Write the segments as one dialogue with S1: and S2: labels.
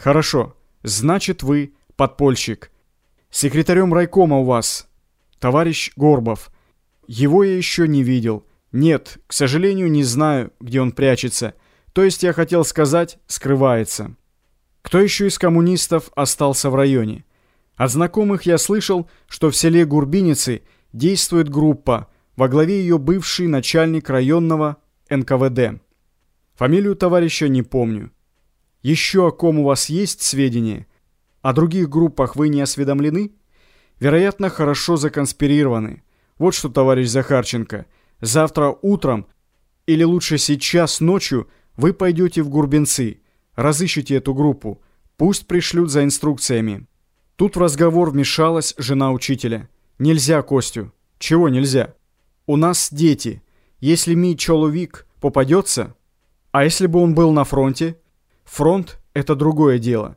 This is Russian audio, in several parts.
S1: Хорошо, значит вы подпольщик. Секретарем райкома у вас товарищ Горбов. Его я еще не видел. Нет, к сожалению, не знаю, где он прячется. То есть я хотел сказать, скрывается. Кто еще из коммунистов остался в районе? От знакомых я слышал, что в селе Гурбиницы действует группа, во главе ее бывший начальник районного НКВД. Фамилию товарища не помню. Еще о ком у вас есть сведения? О других группах вы не осведомлены? Вероятно, хорошо законспирированы. Вот что, товарищ Захарченко, завтра утром, или лучше сейчас ночью, вы пойдете в Гурбенцы, разыщите эту группу, пусть пришлют за инструкциями. Тут в разговор вмешалась жена учителя. Нельзя, Костю. Чего нельзя? У нас дети. Если ми человек попадется... А если бы он был на фронте? Фронт — это другое дело.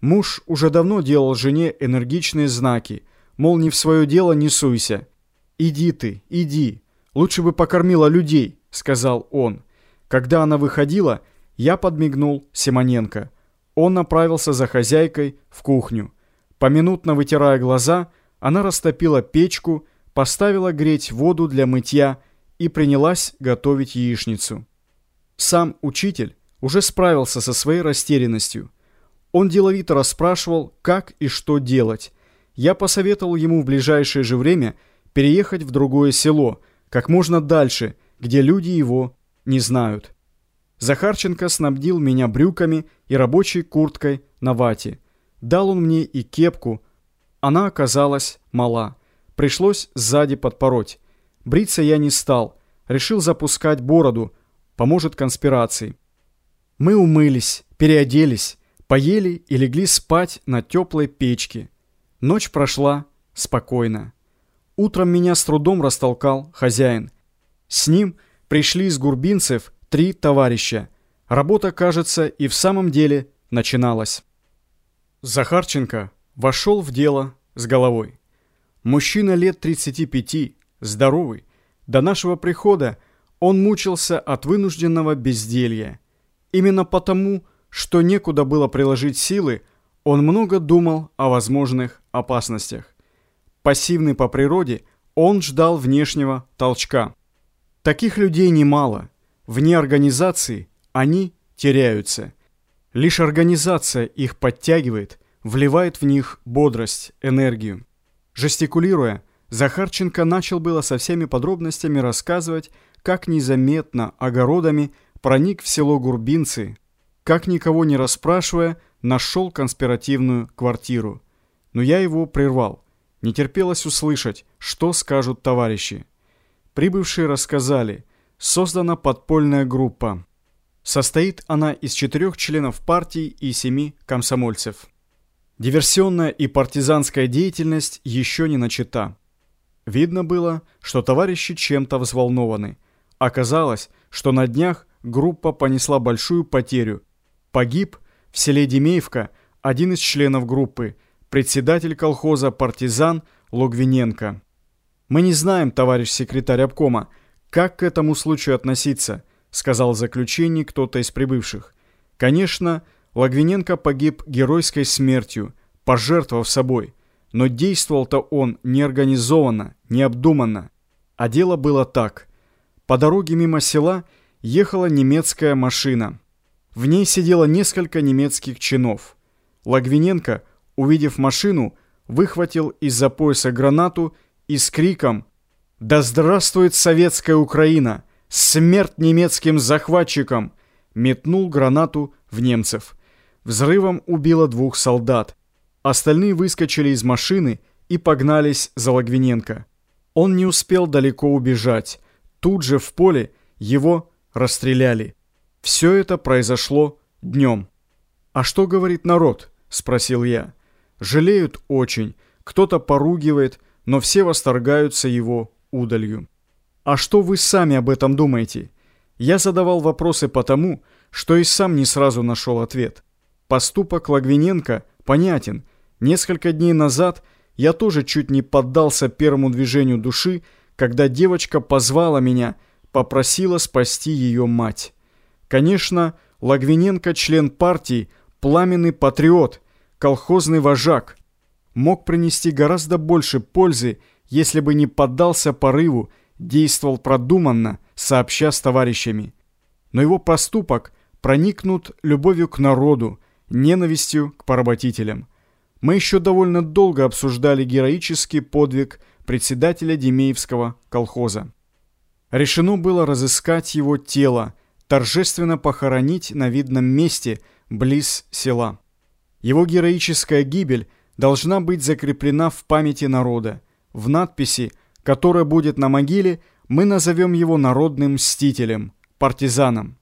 S1: Муж уже давно делал жене энергичные знаки, мол, не в свое дело не суйся. «Иди ты, иди, лучше бы покормила людей», — сказал он. Когда она выходила, я подмигнул Симоненко. Он направился за хозяйкой в кухню. Поминутно вытирая глаза, она растопила печку, поставила греть воду для мытья и принялась готовить яичницу. Сам учитель уже справился со своей растерянностью. Он деловито расспрашивал, как и что делать. Я посоветовал ему в ближайшее же время переехать в другое село, как можно дальше, где люди его не знают. Захарченко снабдил меня брюками и рабочей курткой на вате. Дал он мне и кепку. Она оказалась мала. Пришлось сзади подпороть. Бриться я не стал. Решил запускать бороду. Поможет конспирации. Мы умылись, переоделись, поели и легли спать на теплой печке. Ночь прошла спокойно. Утром меня с трудом растолкал хозяин. С ним пришли из гурбинцев три товарища. Работа, кажется, и в самом деле начиналась. Захарченко вошел в дело с головой. Мужчина лет 35, здоровый. До нашего прихода он мучился от вынужденного безделья. Именно потому, что некуда было приложить силы, он много думал о возможных опасностях. Пассивный по природе, он ждал внешнего толчка. Таких людей немало. Вне организации они теряются. Лишь организация их подтягивает, вливает в них бодрость, энергию. Жестикулируя, Захарченко начал было со всеми подробностями рассказывать, как незаметно огородами проник в село Гурбинцы, как никого не расспрашивая, нашел конспиративную квартиру. Но я его прервал. Не терпелось услышать, что скажут товарищи. Прибывшие рассказали, создана подпольная группа. Состоит она из четырех членов партии и семи комсомольцев. Диверсионная и партизанская деятельность еще не начата. Видно было, что товарищи чем-то взволнованы. Оказалось, что на днях группа понесла большую потерю. Погиб в селе Демеевка один из членов группы, председатель колхоза «Партизан» Логвиненко. «Мы не знаем, товарищ секретарь обкома, как к этому случаю относиться», сказал в заключении кто-то из прибывших. Конечно, Логвиненко погиб геройской смертью, пожертвовав собой, но действовал-то он неорганизованно, необдуманно. А дело было так. По дороге мимо села ехала немецкая машина. В ней сидело несколько немецких чинов. Лагвиненко, увидев машину, выхватил из-за пояса гранату и с криком «Да здравствует советская Украина! Смерть немецким захватчикам!» метнул гранату в немцев. Взрывом убило двух солдат. Остальные выскочили из машины и погнались за Лагвиненко. Он не успел далеко убежать. Тут же в поле его расстреляли. Все это произошло днем. «А что говорит народ?» – спросил я. «Жалеют очень, кто-то поругивает, но все восторгаются его удалью». «А что вы сами об этом думаете?» Я задавал вопросы потому, что и сам не сразу нашел ответ. Поступок Лагвиненко понятен. Несколько дней назад я тоже чуть не поддался первому движению души, когда девочка позвала меня, попросила спасти ее мать. Конечно, Лагвиненко член партии, пламенный патриот, колхозный вожак. Мог принести гораздо больше пользы, если бы не поддался порыву, действовал продуманно, сообща с товарищами. Но его поступок проникнут любовью к народу, ненавистью к поработителям. Мы еще довольно долго обсуждали героический подвиг председателя Демеевского колхоза. Решено было разыскать его тело, торжественно похоронить на видном месте близ села. Его героическая гибель должна быть закреплена в памяти народа. В надписи, которая будет на могиле, мы назовем его народным мстителем, партизаном.